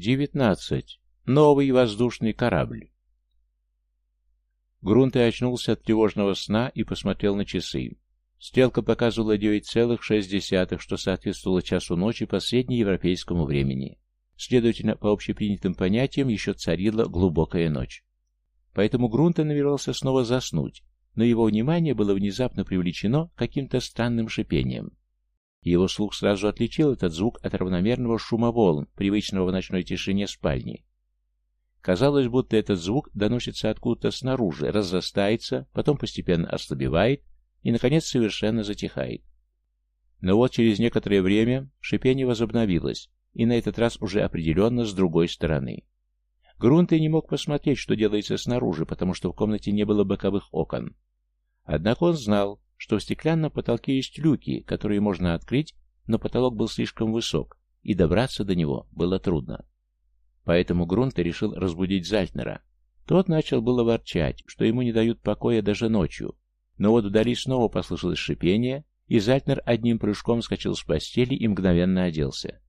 Девятнадцать. Новый воздушный корабль. Грунт и очнулся от тревожного сна и посмотрел на часы. Стрелка показывала 9,6, что соответствовало часу ночи по среднеевропейскому времени. Следовательно, по общепринятым понятиям еще царила глубокая ночь. Поэтому Грунта намеревался снова заснуть, но его внимание было внезапно привлечено каким-то странным шипением. Его слух сразу отличил этот звук от равномерного шума волн, привычного в ночной тишине спальни. Казалось, будто этот звук доносится откуда-то снаружи, разрастается, потом постепенно ослабевает и, наконец, совершенно затихает. Но вот через некоторое время шипение возобновилось, и на этот раз уже определенно с другой стороны. Грунт и не мог посмотреть, что делается снаружи, потому что в комнате не было боковых окон. Однако он знал, что в стеклянном потолке есть люки, которые можно открыть, но потолок был слишком высок, и добраться до него было трудно. Поэтому Грунт решил разбудить Зальтнера. Тот начал было ворчать, что ему не дают покоя даже ночью, но вот вдали снова послышалось шипение, и Зальтнер одним прыжком скачал с постели и мгновенно оделся.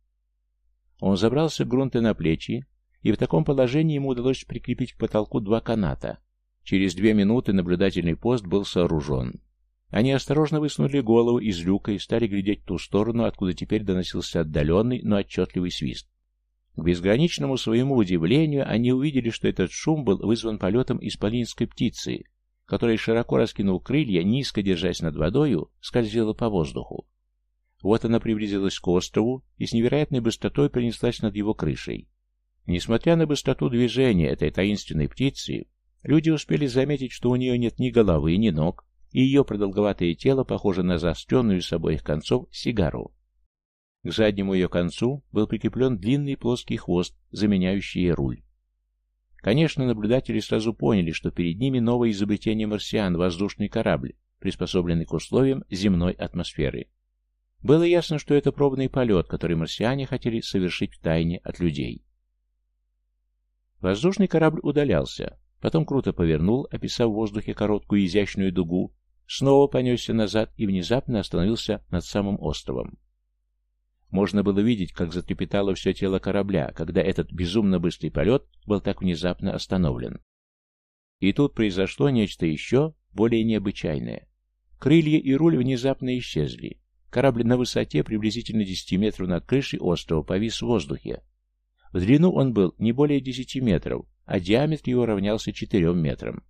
Он забрался Грунте на плечи, и в таком положении ему удалось прикрепить к потолку два каната. Через две минуты наблюдательный пост был сооружен. Они осторожно высунули голову из люка и стали глядеть в ту сторону, откуда теперь доносился отдаленный, но отчетливый свист. К безграничному своему удивлению они увидели, что этот шум был вызван полетом исполинской птицы, которая, широко раскинув крылья, низко держась над водою, скользила по воздуху. Вот она приблизилась к острову и с невероятной быстротой принеслась над его крышей. Несмотря на быстроту движения этой таинственной птицы, люди успели заметить, что у нее нет ни головы, ни ног, и ее продолговатое тело похоже на заостренную с обоих концов сигару. К заднему ее концу был прикреплен длинный плоский хвост, заменяющий руль. Конечно, наблюдатели сразу поняли, что перед ними новое изобретение марсиан, воздушный корабль, приспособленный к условиям земной атмосферы. Было ясно, что это пробный полет, который марсиане хотели совершить в тайне от людей. Воздушный корабль удалялся, потом круто повернул, описав в воздухе короткую изящную дугу, снова понесся назад и внезапно остановился над самым островом. Можно было видеть, как затрепетало все тело корабля, когда этот безумно быстрый полет был так внезапно остановлен. И тут произошло нечто еще более необычайное. Крылья и руль внезапно исчезли. Корабль на высоте приблизительно 10 метров над крышей острова повис в воздухе. В длину он был не более 10 метров, а диаметр его равнялся 4 метрам.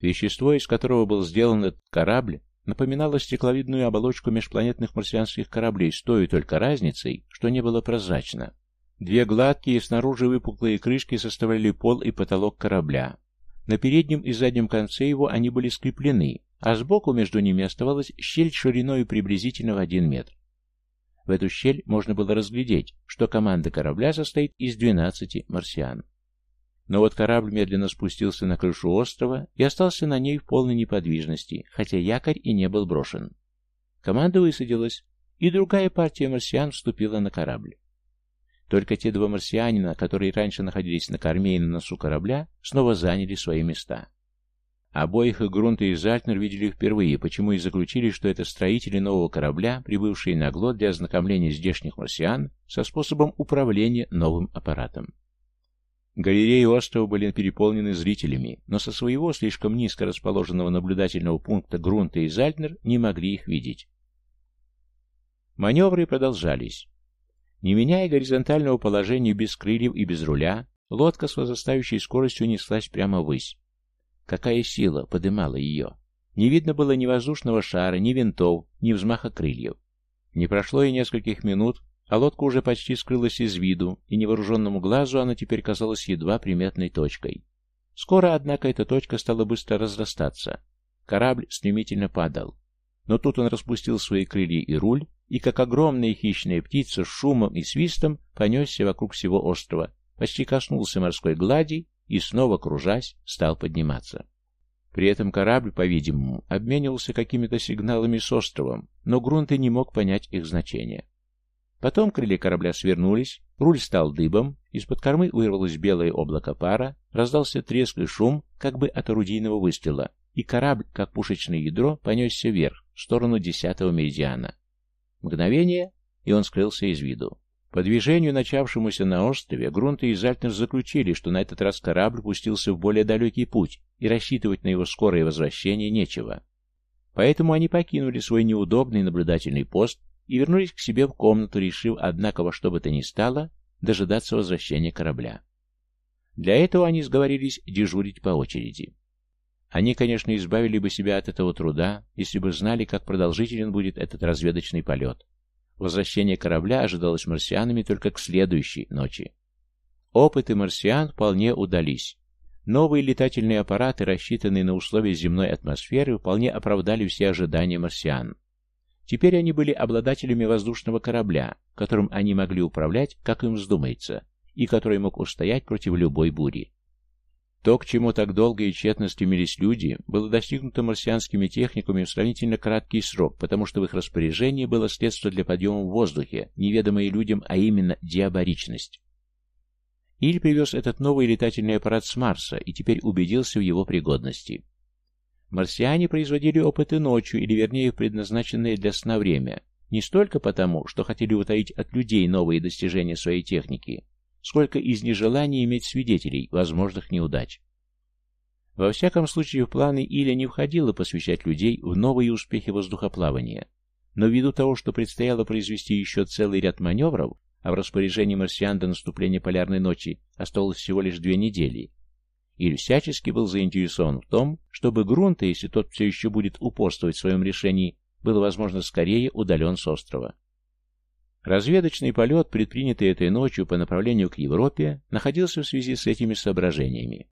Вещество, из которого был сделан этот корабль, напоминало стекловидную оболочку межпланетных марсианских кораблей с той только разницей, что не было прозрачно. Две гладкие, снаружи выпуклые крышки составляли пол и потолок корабля. На переднем и заднем конце его они были скреплены, а сбоку между ними оставалась щель шириной приблизительно в один метр. В эту щель можно было разглядеть, что команда корабля состоит из 12 марсиан. Но вот корабль медленно спустился на крышу острова и остался на ней в полной неподвижности, хотя якорь и не был брошен. Команда высадилась, и другая партия марсиан вступила на корабль. Только те два марсианина, которые раньше находились на корме и на носу корабля, снова заняли свои места. Обоих и Грунта и Зальтнер видели впервые, почему и заключили, что это строители нового корабля, прибывшие на Глот для ознакомления здешних марсиан со способом управления новым аппаратом. Галереи острова были переполнены зрителями, но со своего слишком низко расположенного наблюдательного пункта Грунта и Зальтнер не могли их видеть. Маневры продолжались. Не меняя горизонтального положения без крыльев и без руля, лодка с возрастающей скоростью неслась прямо ввысь. Какая сила подымала ее? Не видно было ни воздушного шара, ни винтов, ни взмаха крыльев. Не прошло и нескольких минут, а лодка уже почти скрылась из виду, и невооруженному глазу она теперь казалась едва приметной точкой. Скоро, однако, эта точка стала быстро разрастаться. Корабль стремительно падал. Но тут он распустил свои крылья и руль, и как огромная хищная птица с шумом и свистом понесся вокруг всего острова, почти коснулся морской глади и, снова кружась, стал подниматься. При этом корабль, по-видимому, обменивался какими-то сигналами с островом, но Грунт и не мог понять их значения. Потом крылья корабля свернулись, руль стал дыбом, из-под кормы вырвалось белое облако пара, раздался треск и шум, как бы от орудийного выстрела, и корабль, как пушечное ядро, понесся вверх, в сторону десятого меридиана. Мгновение, и он скрылся из виду. По движению, начавшемуся на острове, Грунт и Зальтнер заключили, что на этот раз корабль пустился в более далекий путь, и рассчитывать на его скорое возвращение нечего. Поэтому они покинули свой неудобный наблюдательный пост и вернулись к себе в комнату, решив, однако, во что бы то ни стало, дожидаться возвращения корабля. Для этого они сговорились дежурить по очереди. Они, конечно, избавили бы себя от этого труда, если бы знали, как продолжителен будет этот разведочный полет. Возвращение корабля ожидалось марсианами только к следующей ночи. Опыты марсиан вполне удались. Новые летательные аппараты, рассчитанные на условия земной атмосферы, вполне оправдали все ожидания марсиан. Теперь они были обладателями воздушного корабля, которым они могли управлять, как им вздумается, и который мог устоять против любой бури. То, к чему так долго и тщетно стремились люди, было достигнуто марсианскими техниками в сравнительно краткий срок, потому что в их распоряжении было средство для подъема в воздухе, неведомое людям, а именно диабаричность. Иль привез этот новый летательный аппарат с Марса и теперь убедился в его пригодности. Марсиане производили опыты ночью, или вернее в предназначенное для сна время, не столько потому, что хотели утаить от людей новые достижения своей техники, сколько из нежелания иметь свидетелей возможных неудач. Во всяком случае, в планы Иля не входило посвящать людей в новые успехи воздухоплавания, но ввиду того, что предстояло произвести еще целый ряд маневров, а в распоряжении марсиан до наступления полярной ночи оставалось всего лишь две недели, Иль всячески был заинтересован в том, чтобы Грунта, если тот все еще будет упорствовать в своем решении, был, возможно, скорее удален с острова. Разведочный полет, предпринятый этой ночью по направлению к Европе, находился в связи с этими соображениями.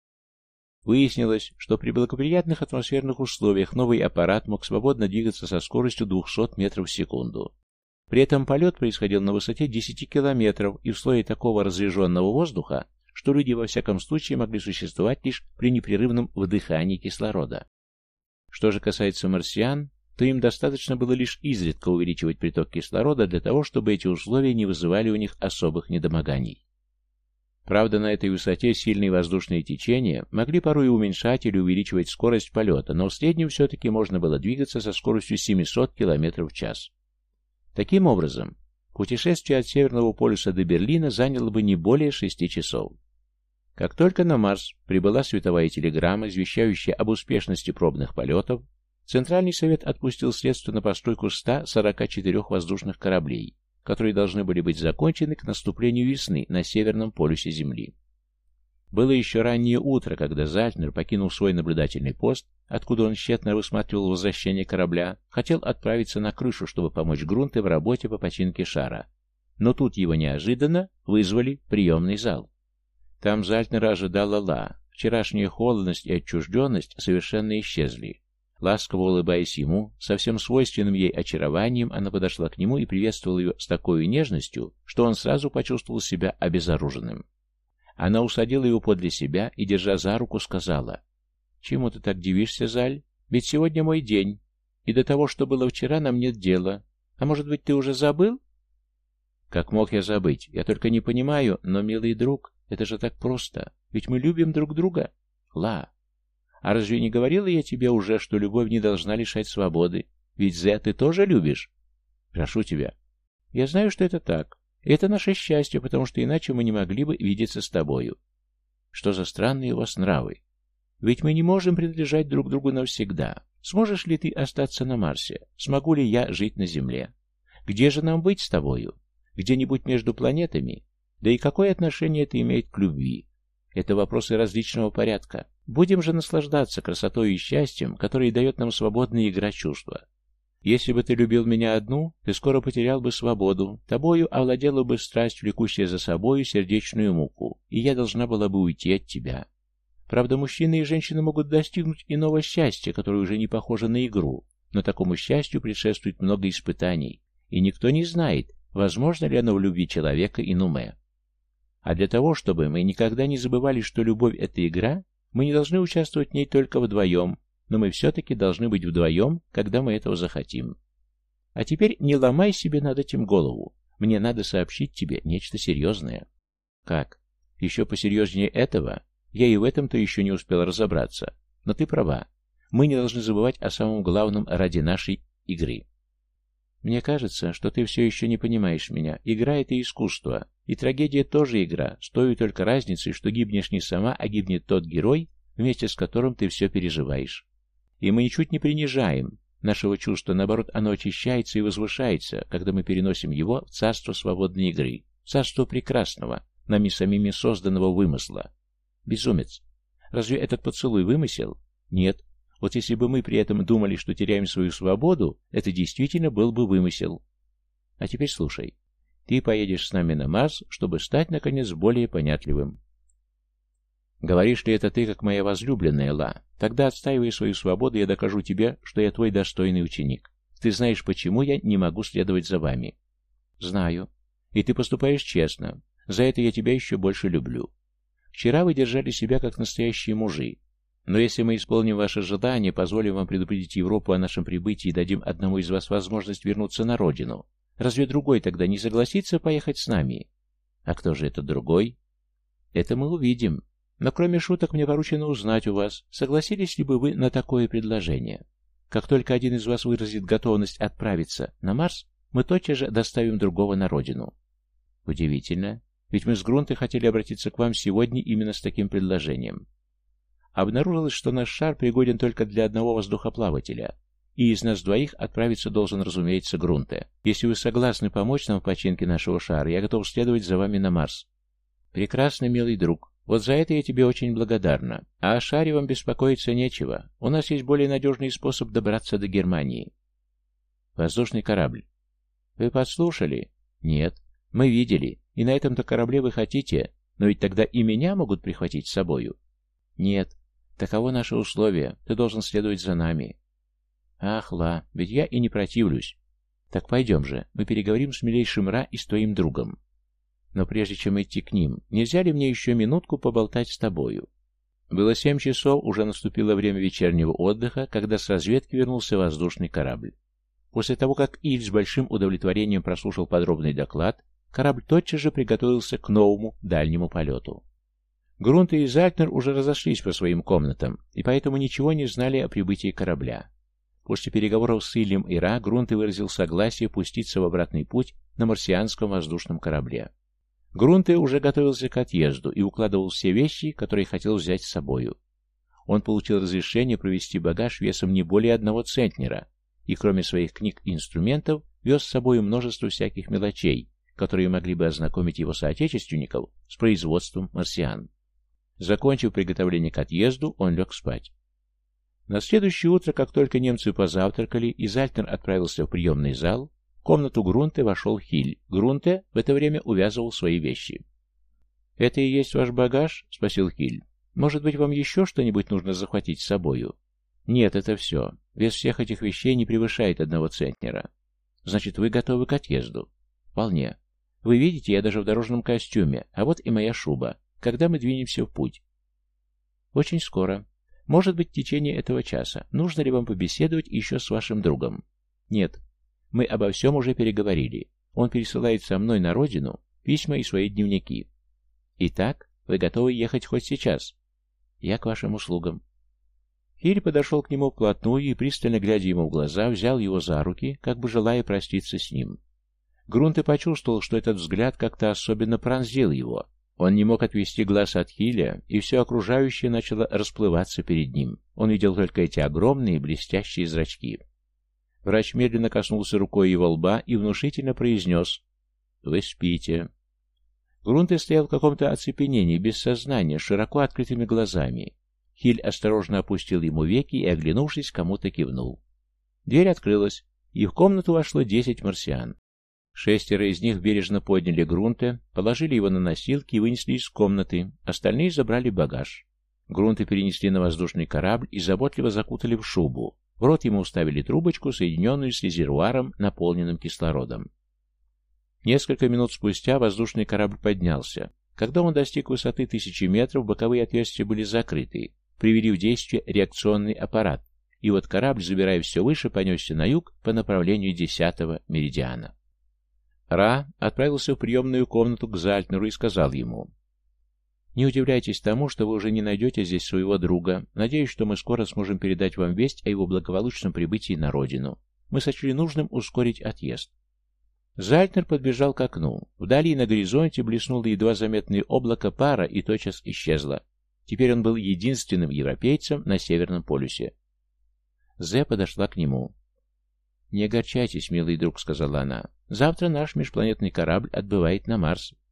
Выяснилось, что при благоприятных атмосферных условиях новый аппарат мог свободно двигаться со скоростью 200 метров в секунду. При этом полет происходил на высоте 10 километров и в слое такого разреженного воздуха, что люди во всяком случае могли существовать лишь при непрерывном вдыхании кислорода. Что же касается марсиан, то им достаточно было лишь изредка увеличивать приток кислорода для того, чтобы эти условия не вызывали у них особых недомоганий. Правда, на этой высоте сильные воздушные течения могли порой уменьшать или увеличивать скорость полета, но в среднем все-таки можно было двигаться со скоростью 700 км в час. Таким образом, путешествие от Северного полюса до Берлина заняло бы не более 6 часов. Как только на Марс прибыла световая телеграмма, извещающая об успешности пробных полетов, Центральный совет отпустил средства на постройку 144 воздушных кораблей, которые должны были быть закончены к наступлению весны на северном полюсе Земли. Было еще раннее утро, когда Зальтнер покинул свой наблюдательный пост, откуда он тщетно высматривал возвращение корабля, хотел отправиться на крышу, чтобы помочь Грунте в работе по починке шара. Но тут его неожиданно вызвали в приемный зал. Там Зальтнера ожидала Ла. Вчерашняя холодность и отчужденность совершенно исчезли. Ласково улыбаясь ему, совсем свойственным ей очарованием, она подошла к нему и приветствовала его с такой нежностью, что он сразу почувствовал себя обезоруженным. Она усадила его подле себя и, держа за руку, сказала, «Чему ты так дивишься, Заль? Ведь сегодня мой день, и до того, что было вчера, нам нет дела. А может быть, ты уже забыл?» «Как мог я забыть? Я только не понимаю, но, милый друг, это же так просто, ведь мы любим друг друга. Ла, а разве не говорила я тебе уже, что любовь не должна лишать свободы? Ведь Зе ты тоже любишь? Прошу тебя. Я знаю, что это так. Это наше счастье, потому что иначе мы не могли бы видеться с тобою. Что за странные у вас нравы? Ведь мы не можем принадлежать друг другу навсегда. Сможешь ли ты остаться на Марсе? Смогу ли я жить на Земле? Где же нам быть с тобою? Где-нибудь между планетами? Да и какое отношение это имеет к любви? Это вопросы различного порядка. Будем же наслаждаться красотой и счастьем, которые дает нам свободная игра чувства. Если бы ты любил меня одну, ты скоро потерял бы свободу, тобою овладела бы страсть, влекущая за собою сердечную муку, и я должна была бы уйти от тебя. Правда, мужчины и женщины могут достигнуть иного счастья, которое уже не похоже на игру, но такому счастью предшествует много испытаний, и никто не знает, возможно ли оно в любви человека и нуме. А для того, чтобы мы никогда не забывали, что любовь — это игра, мы не должны участвовать в ней только вдвоем, но мы все-таки должны быть вдвоем, когда мы этого захотим. А теперь не ломай себе над этим голову. Мне надо сообщить тебе нечто серьезное. Как? Еще посерьезнее этого? Я и в этом-то еще не успел разобраться. Но ты права. Мы не должны забывать о самом главном ради нашей игры. Мне кажется, что ты все еще не понимаешь меня. Игра — это искусство. И трагедия тоже игра, с той только разницей, что гибнешь не сама, а гибнет тот герой, вместе с которым ты все переживаешь. И мы ничуть не принижаем нашего чувства, наоборот, оно очищается и возвышается, когда мы переносим его в царство свободной игры, царство прекрасного, нами самими созданного вымысла. Безумец. Разве этот поцелуй вымысел? Нет. Вот если бы мы при этом думали, что теряем свою свободу, это действительно был бы вымысел. А теперь слушай. Ты поедешь с нами на Марс, чтобы стать, наконец, более понятливым. Говоришь ли это ты, как моя возлюбленная, Ла? Тогда, отстаивая свою свободу, я докажу тебе, что я твой достойный ученик. Ты знаешь, почему я не могу следовать за вами. Знаю. И ты поступаешь честно. За это я тебя еще больше люблю. Вчера вы держали себя как настоящие мужи. Но если мы исполним ваше желание, позволим вам предупредить Европу о нашем прибытии и дадим одному из вас возможность вернуться на родину, разве другой тогда не согласится поехать с нами? А кто же этот другой? Это мы увидим. Но кроме шуток мне поручено узнать у вас, согласились ли бы вы на такое предложение. Как только один из вас выразит готовность отправиться на Марс, мы тотчас же доставим другого на родину. Удивительно, ведь мы с Грунтой хотели обратиться к вам сегодня именно с таким предложением. Обнаружилось, что наш шар пригоден только для одного воздухоплавателя, и из нас двоих отправиться должен, разумеется, Грунте. Если вы согласны помочь нам в починке нашего шара, я готов следовать за вами на Марс. Прекрасно, милый друг. Вот за это я тебе очень благодарна. А о шаре вам беспокоиться нечего. У нас есть более надежный способ добраться до Германии. Воздушный корабль. Вы подслушали? Нет. Мы видели. И на этом-то корабле вы хотите. Но ведь тогда и меня могут прихватить с собою. Нет. Таково наше условие. Ты должен следовать за нами. Ах, Ла, ведь я и не противлюсь. Так пойдем же. Мы переговорим с милейшим Ра и с твоим другом. Но прежде чем идти к ним, нельзя ли мне еще минутку поболтать с тобою? Было семь часов, уже наступило время вечернего отдыха, когда с разведки вернулся воздушный корабль. После того, как Иль с большим удовлетворением прослушал подробный доклад, корабль тотчас же приготовился к новому дальнему полету. Грунт и Зальтнер уже разошлись по своим комнатам, и поэтому ничего не знали о прибытии корабля. После переговоров с Ильем и Ра Грунт выразил согласие пуститься в обратный путь на марсианском воздушном корабле. Грунте уже готовился к отъезду и укладывал все вещи, которые хотел взять с собою. Он получил разрешение провести багаж весом не более одного центнера, и кроме своих книг и инструментов вез с собой множество всяких мелочей, которые могли бы ознакомить его соотечественников с производством марсиан. Закончив приготовление к отъезду, он лег спать. На следующее утро, как только немцы позавтракали, и Зальтнер отправился в приемный зал, комнату Грунте вошел Хиль. Грунте в это время увязывал свои вещи. «Это и есть ваш багаж?» — спросил Хиль. «Может быть, вам еще что-нибудь нужно захватить с собою?» «Нет, это все. Вес всех этих вещей не превышает одного центнера. Значит, вы готовы к отъезду?» «Вполне. Вы видите, я даже в дорожном костюме, а вот и моя шуба. Когда мы двинемся в путь?» «Очень скоро. Может быть, в течение этого часа. Нужно ли вам побеседовать еще с вашим другом?» «Нет. Мы обо всем уже переговорили. Он пересылает со мной на родину письма и свои дневники. Итак, вы готовы ехать хоть сейчас? Я к вашим услугам. Хиль подошел к нему вплотную и, пристально глядя ему в глаза, взял его за руки, как бы желая проститься с ним. Грунт и почувствовал, что этот взгляд как-то особенно пронзил его. Он не мог отвести глаз от Хиля, и все окружающее начало расплываться перед ним. Он видел только эти огромные блестящие зрачки. Врач медленно коснулся рукой его лба и внушительно произнес «Вы спите». Грунте стоял в каком-то оцепенении, без сознания, широко открытыми глазами. Хиль осторожно опустил ему веки и, оглянувшись, кому-то кивнул. Дверь открылась, и в комнату вошло десять марсиан. Шестеро из них бережно подняли Грунте, положили его на носилки и вынесли из комнаты, остальные забрали багаж. Грунты перенесли на воздушный корабль и заботливо закутали в шубу, в рот ему уставили трубочку, соединенную с резервуаром, наполненным кислородом. Несколько минут спустя воздушный корабль поднялся. Когда он достиг высоты тысячи метров, боковые отверстия были закрыты, привели в действие реакционный аппарат, и вот корабль, забирая все выше, понесся на юг по направлению десятого меридиана. Ра отправился в приемную комнату к Зальтнеру и сказал ему, не удивляйтесь тому, что вы уже не найдете здесь своего друга. Надеюсь, что мы скоро сможем передать вам весть о его благополучном прибытии на родину. мы сочли нужным ускорить отъезд. Зальтнер подбежал к окну. Вдали на горизонте блеснуло едва заметное облако пара и тотчас исчезло. Теперь он был единственным европейцем на Северном полюсе. Зе подошла к нему. «Не огорчайтесь, милый друг», — сказала она. «Завтра наш межпланетный корабль отбывает на Марс.